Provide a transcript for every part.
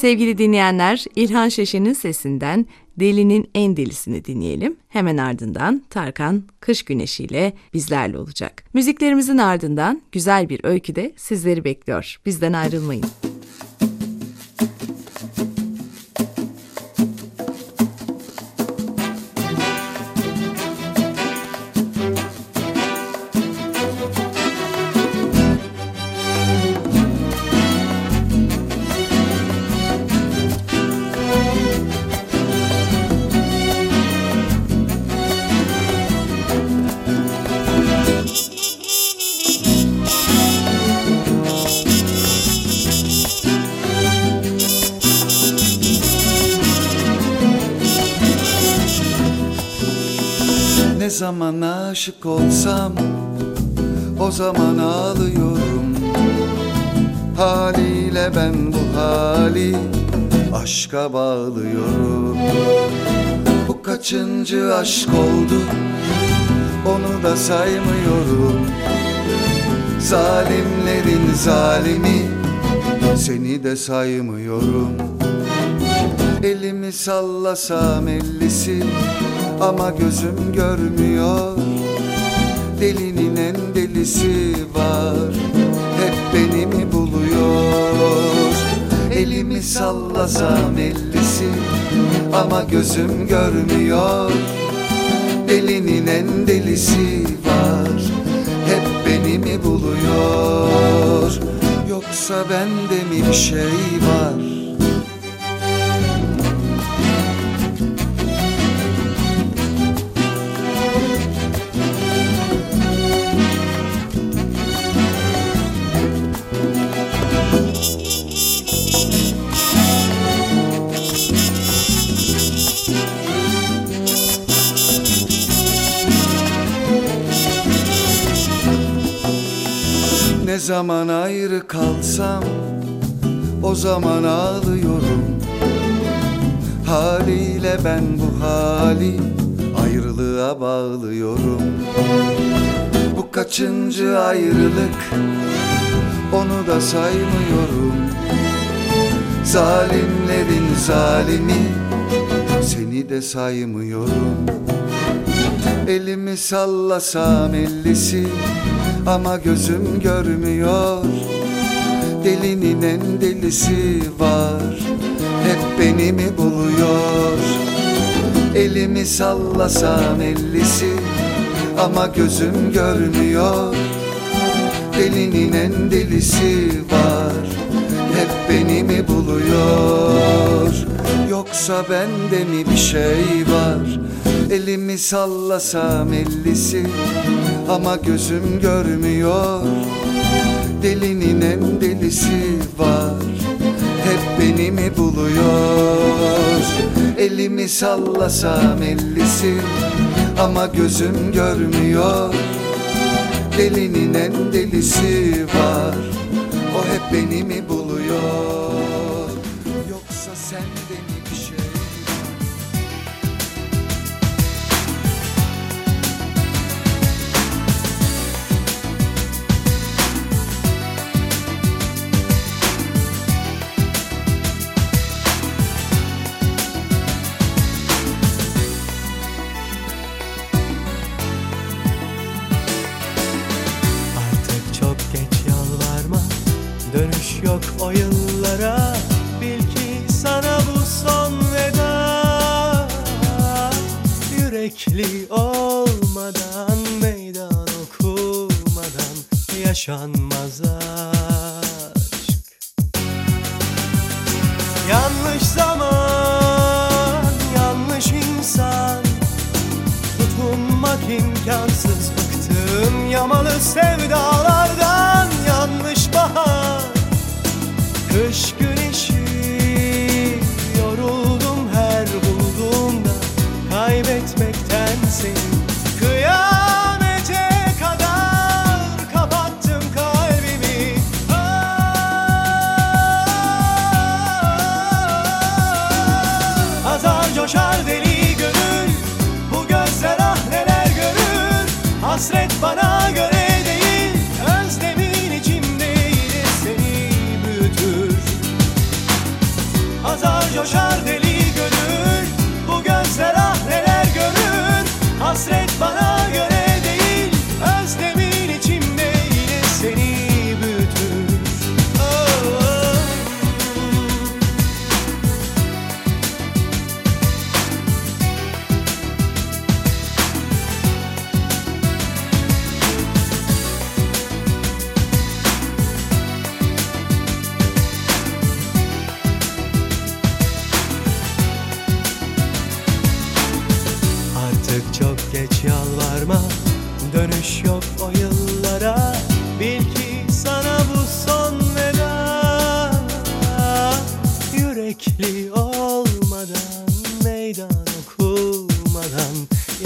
Sevgili dinleyenler, İlhan Şeşen'in sesinden Delinin En Delisini dinleyelim. Hemen ardından Tarkan Kış Güneşi ile bizlerle olacak. Müziklerimizin ardından güzel bir öykü de sizleri bekliyor. Bizden ayrılmayın. Zaman aşık olsam o zaman ağlıyorum. Haliyle ben bu hali aşka bağlıyorum. Bu kaçıncı aşk oldu onu da saymıyorum. Zalimlerin zalimi seni de saymıyorum. Elimi sallasam ellisi ama gözüm görmüyor. Delinin en delisi var. Hep beni mi buluyor? Elimi sallasam ellisi. Ama gözüm görmüyor. Delinin en delisi var. Hep beni mi buluyor? Yoksa bende mi bir şey var zaman ayrı kalsam o zaman ağlıyorum. Haliyle ben bu hali ayrılığa bağlıyorum. Bu kaçıncı ayrılık? Onu da saymıyorum. Zalimlerin zalimi seni de saymıyorum. Elimi sallasam ellisi ama gözüm görmüyor. Delinin en delisi var. Hep beni mi buluyor? Elimi sallasam ellisi Ama gözüm görmüyor. Delinin en delisi var. Hep beni mi buluyor? Yoksa bende mi bir şey var? Elimi sallasam ellisi ama gözüm görmüyor. Delinin en delisi var. Hep beni mi buluyor? Elimi sallasam ellisi. Ama gözüm görmüyor. Delinin en delisi var. O hep beni mi buluyor Dönüş yok o yıllara Bil ki sana bu son veda. Yürekli olmadan Meydan okumadan Yaşanmaz aşk. Yanlış zaman Yanlış insan. Tutunmak imkansız Bıktım yamalı sevdalardan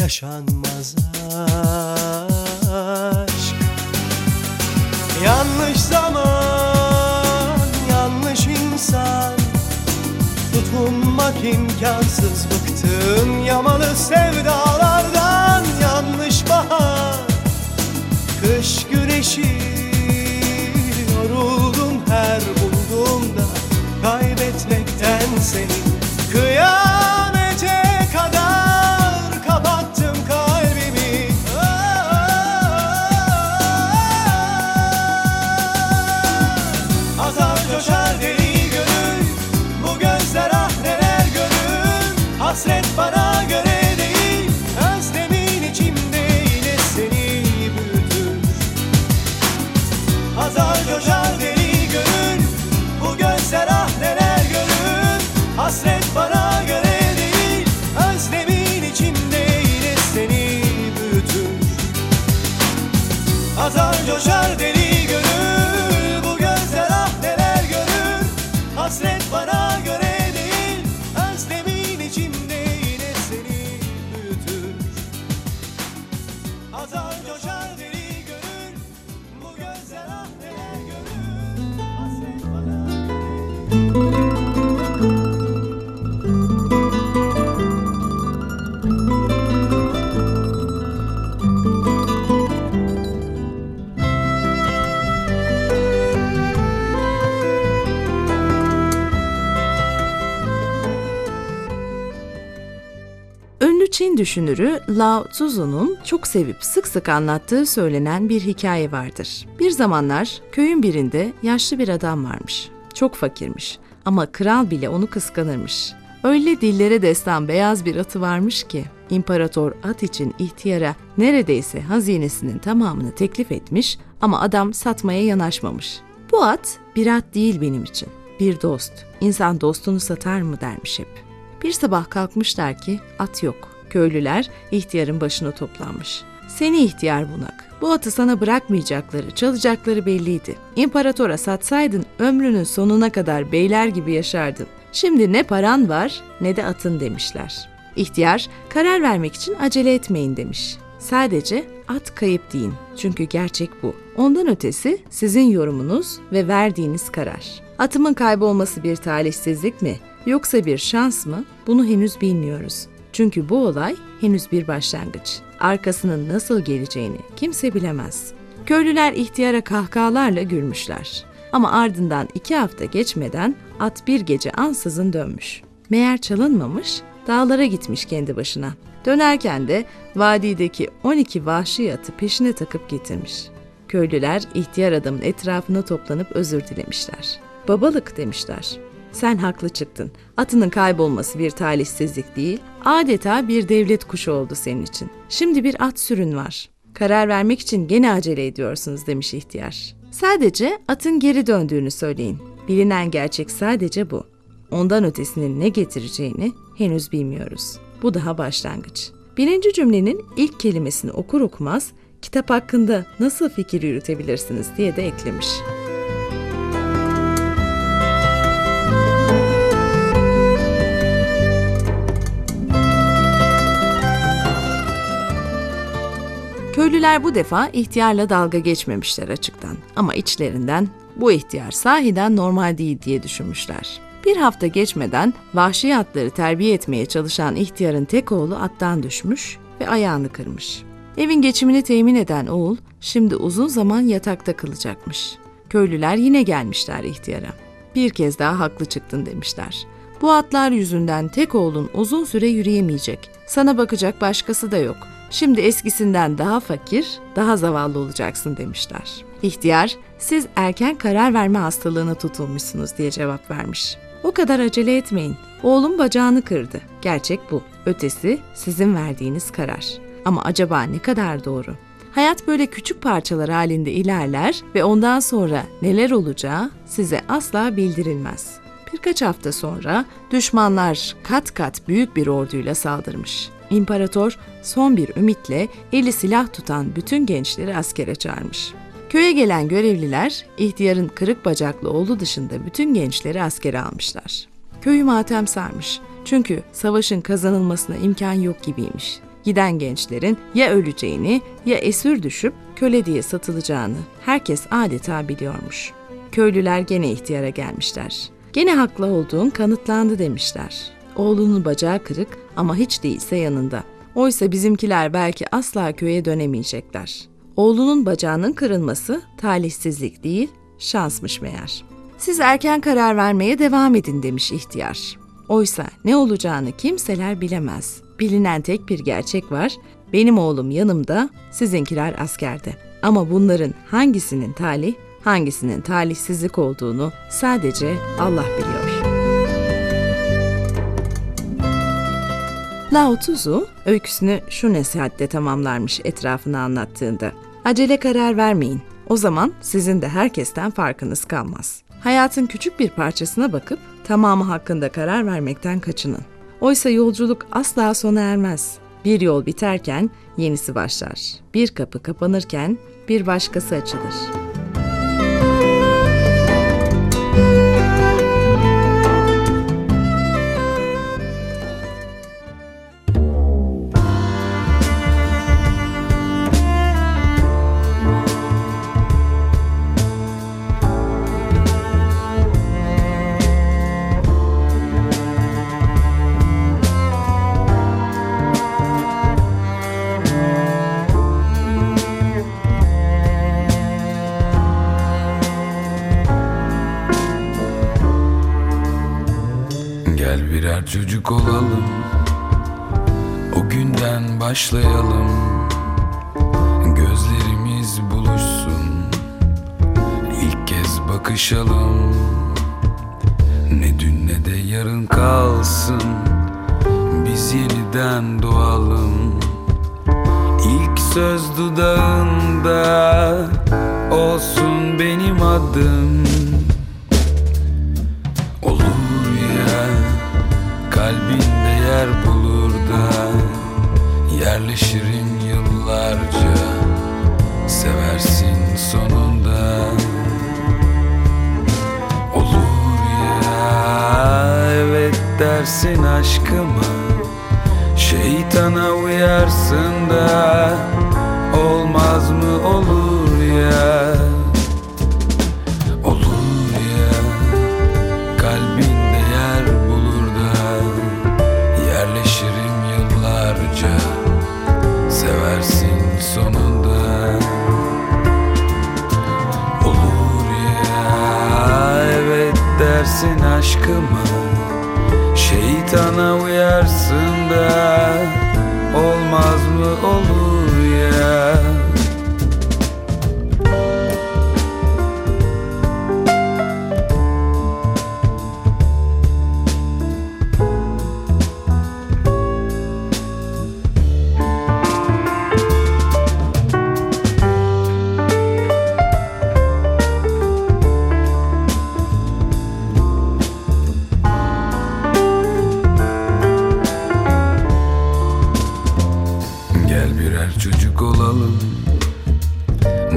Yaşanmaz aşk. Yanlış zaman Yanlış insan. Tutunmak imkansız bıktım yamalı sevdalardan. Yanlış bahar, kış güneşi. Yoruldum her bulduğumda kaybetmekten seni Kıyamete hasret para Çin düşünürü Lao Tzu'nun çok sevip sık sık anlattığı söylenen bir hikaye vardır. Bir zamanlar köyün birinde yaşlı bir adam varmış. Çok fakirmiş ama kral bile onu kıskanırmış. Öyle dillere destan beyaz bir atı varmış ki imparator at için ihtiyara neredeyse hazinesinin tamamını teklif etmiş ama adam satmaya yanaşmamış. Bu at bir at değil benim için. Bir dost. İnsan dostunu satar mı dermiş hep. Bir sabah kalkmışlar ki at yok. Köylüler ihtiyarın başına toplanmış. Seni ihtiyar bunak. Bu atı sana bırakmayacakları, çalacakları belliydi. İmparatora satsaydın ömrünün sonuna kadar beyler gibi yaşardın. Şimdi ne paran var ne de atın demişler. İhtiyar karar vermek için acele etmeyin demiş. Sadece at kayıp deyin. Çünkü gerçek bu. Ondan ötesi sizin yorumunuz ve verdiğiniz karar. Atımın kaybolması bir talihsizlik mi yoksa bir şans mı? Bunu henüz bilmiyoruz. Çünkü bu olay henüz bir başlangıç. Arkasının nasıl geleceğini kimse bilemez. Köylüler ihtiyara kahkahalarla gülmüşler. Ama ardından iki hafta geçmeden at bir gece ansızın dönmüş. Meğer çalınmamış, dağlara gitmiş kendi başına. Dönerken de vadideki 12 vahşi atı peşine takıp getirmiş. Köylüler ihtiyar adamın etrafına toplanıp özür dilemişler. Babalık demişler. Sen haklı çıktın. Atının kaybolması bir talihsizlik değil, adeta bir devlet kuşu oldu senin için. Şimdi bir at sürün var. Karar vermek için gene acele ediyorsunuz demiş ihtiyar. Sadece atın geri döndüğünü söyleyin. Bilinen gerçek sadece bu. Ondan ötesinin ne getireceğini henüz bilmiyoruz. Bu daha başlangıç. Birinci cümlenin ilk kelimesini okur okumaz kitap hakkında nasıl fikir yürütebilirsiniz diye de eklemiş. Köylüler bu defa ihtiyarla dalga geçmemişler açıktan ama içlerinden bu ihtiyar sahiden normal değil diye düşünmüşler. Bir hafta geçmeden vahşi atları terbiye etmeye çalışan ihtiyarın tek oğlu attan düşmüş ve ayağını kırmış. Evin geçimini temin eden oğul şimdi uzun zaman yatakta kalacakmış. Köylüler yine gelmişler ihtiyara. Bir kez daha haklı çıktın demişler. Bu atlar yüzünden tek oğlun uzun süre yürüyemeyecek. Sana bakacak başkası da yok. Şimdi eskisinden daha fakir, daha zavallı olacaksın demişler. İhtiyar, siz erken karar verme hastalığına tutulmuşsunuz diye cevap vermiş. O kadar acele etmeyin. Oğlum bacağını kırdı. Gerçek bu. Ötesi sizin verdiğiniz karar. Ama acaba ne kadar doğru? Hayat böyle küçük parçalar halinde ilerler ve ondan sonra neler olacağı size asla bildirilmez. Birkaç hafta sonra düşmanlar kat kat büyük bir orduyla saldırmış. İmparator son bir ümitle eli silah tutan bütün gençleri askere çağırmış. Köye gelen görevliler ihtiyarın kırık bacaklı oğlu dışında bütün gençleri askere almışlar. Köyü matem sarmış. Çünkü savaşın kazanılmasına imkan yok gibiymiş. Giden gençlerin ya öleceğini ya esir düşüp köle diye satılacağını herkes adeta biliyormuş. Köylüler gene ihtiyara gelmişler. Gene haklı olduğun kanıtlandı demişler. Oğlunun bacağı kırık ama hiç değilse yanında. Oysa bizimkiler belki asla köye dönemeyecekler. Oğlunun bacağının kırılması talihsizlik değil, şansmış meğer. Siz erken karar vermeye devam edin demiş ihtiyar. Oysa ne olacağını kimseler bilemez. Bilinen tek bir gerçek var. Benim oğlum yanımda, sizinkiler askerde. Ama bunların hangisinin talih, hangisinin talihsizlik olduğunu sadece Allah biliyor. Lao Tzu öyküsünü şu nasihatle tamamlarmış etrafını anlattığında. Acele karar vermeyin. O zaman sizin de herkesten farkınız kalmaz. Hayatın küçük bir parçasına bakıp tamamı hakkında karar vermekten kaçının. Oysa yolculuk asla sona ermez. Bir yol biterken yenisi başlar. Bir kapı kapanırken bir başkası açılır. Çocuk olalım O günden başlayalım. Gözlerimiz buluşsun İlk kez bakışalım. Ne dün ne de yarın kalsın Biz yeniden doğalım. İlk söz dudağında Olsun benim adım kalbinde yer bulur da Yerleşirim yıllarca. Seversin sonunda. Olur ya evet dersin aşkıma. Şeytana uyarsın da Olmaz mı olur ya dersin çocuk olalım.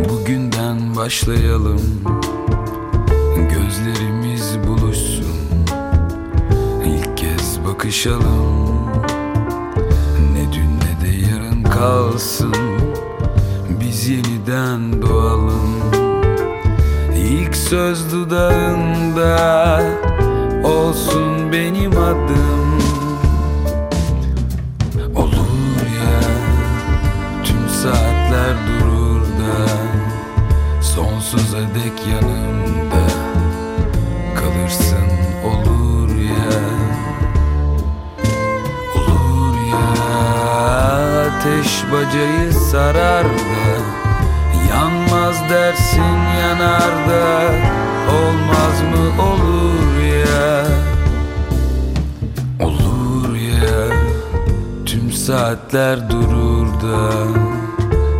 Bugünden başlayalım. Gözlerimiz buluşsun. İlk kez bakışalım. Ne dün ne de yarın kalsın. Biz yeniden doğalım. İlk söz dudağında Olsun benim adım sonsuza dek yanımda kalırsın olur ya Olur ya. Ateş bacayı sarar da Yanmaz dersin yanar da Olmaz mı olur ya? Olur ya Tüm saatler durur da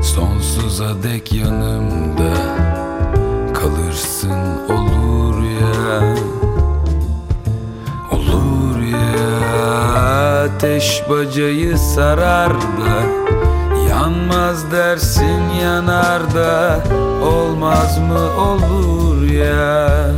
Sonsuza dek yanımda Kalırsın olur ya. Olur ya. Ateş bacayı sarar da Yanmaz dersin yanar da Olmaz mı olur ya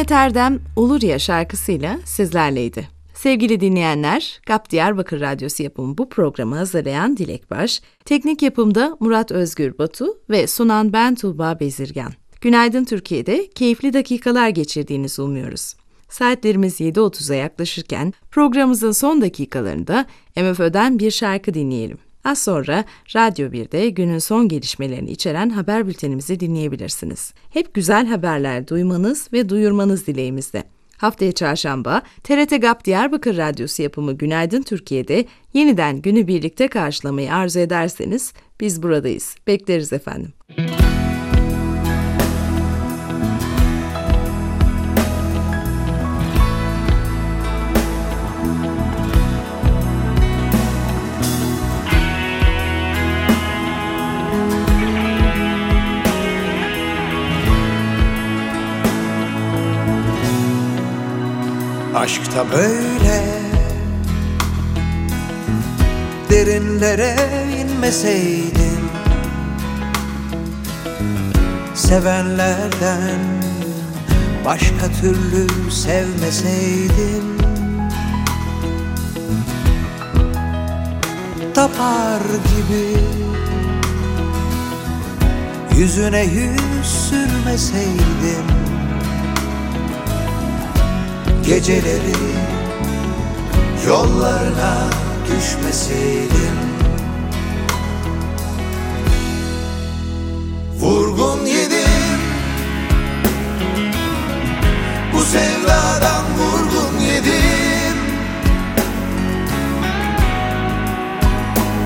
Mehmet Erdem Olur Ya şarkısıyla sizlerleydi. Sevgili dinleyenler, GAP Diyarbakır Radyosu yapımı bu programı hazırlayan Dilek Baş, teknik yapımda Murat Özgür Batu ve sunan ben Tuğba Bezirgan. Günaydın Türkiye'de keyifli dakikalar geçirdiğinizi umuyoruz. Saatlerimiz 7.30'a yaklaşırken programımızın son dakikalarında MFÖ'den bir şarkı dinleyelim. Az sonra Radyo 1'de günün son gelişmelerini içeren haber bültenimizi dinleyebilirsiniz. Hep güzel haberler duymanız ve duyurmanız dileğimizde. Haftaya çarşamba TRT GAP Diyarbakır Radyosu yapımı Günaydın Türkiye'de yeniden günü birlikte karşılamayı arzu ederseniz biz buradayız. Bekleriz efendim. Aşk da böyle. Derinlere inmeseydim Sevenlerden Başka türlü sevmeseydim Tapar gibi Yüzüne yüz sürmeseydim Geceleri yollarına düşmeseydim. Vurgun yedim. Bu sevdadan vurgun yedim.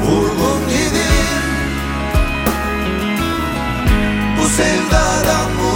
Vurgun yedim. Bu sevdadan vurgun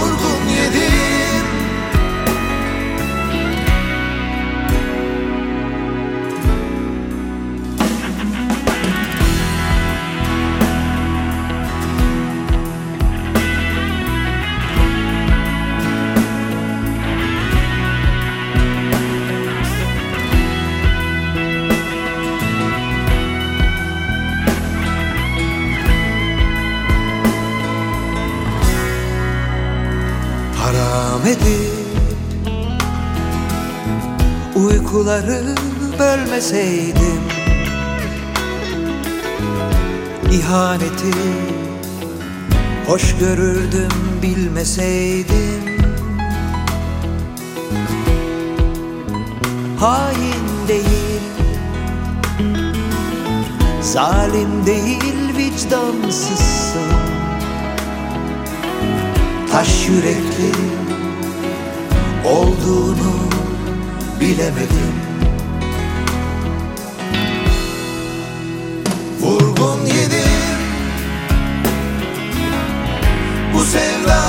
Uykuları bölmeseydim İhaneti hoş görürdüm bilmeseydim Hain değil Zalim değil vicdansızsın. Taş yürekli olduğunu bilemedim. Vurgun yedim Bu sevdadan